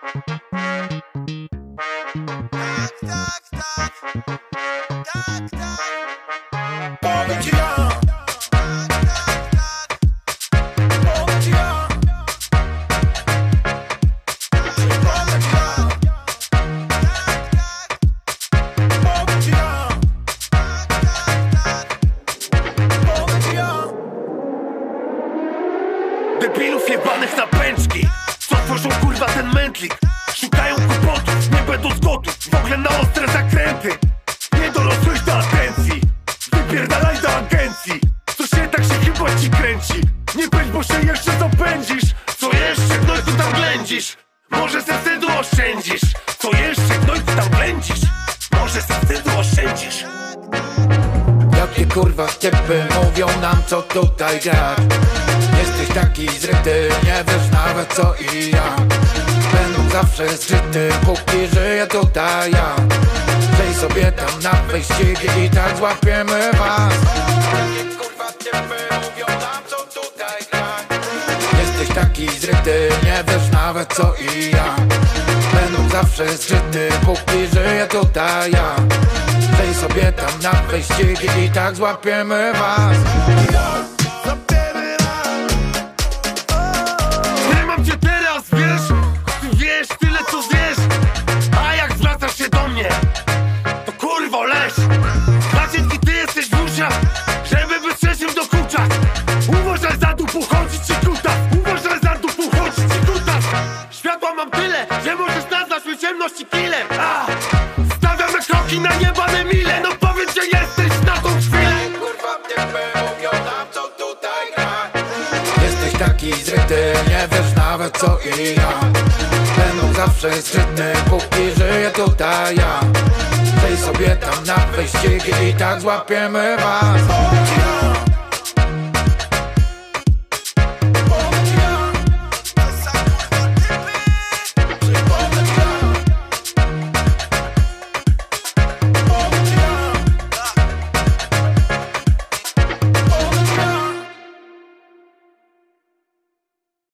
Tak, tak, tak. Debilów jebanych na pęczki Tworzą kurwa ten mętlik. Szukają kłopotów, nie będą zgotów W ogóle na ostre zakręty. Nie dorosłeś do atencji Wypierdalaj do agencji. Co się tak się chyba ci kręci? Nie pędź, bo się jeszcze zapędzisz. Co jeszcze, gnojku tam ględzisz? Może se wstydu oszczędzisz? Co jeszcze, gnojku tam ględzisz? Może se wstydu oszczędzisz? Jakie kurwa typy mówią nam co tutaj grać taki zryty, nie wiesz nawet co i ja. Będą zawsze zżyty, póki żyję tutaj ja. Żyj sobie tam na wyścigi i tak złapiemy was. Kurwa mówią nam co tutaj Jesteś taki zryty, nie wiesz nawet co i ja. Będą zawsze zżyty, póki żyję tutaj ja. Żyj sobie tam na wyścigi i tak złapiemy was nazwać mnie ciemności killem A, Stawiamy kroki na niebane mile. No powiedz, że jesteś na tą chwilę. Kurwa typy mówią co tutaj gra. Jesteś taki zryty, nie wiesz nawet co i ja. Będą zawsze zżyty, póki żyję tutaj ja. Żyj sobie tam na wyścigi i tak złapiemy was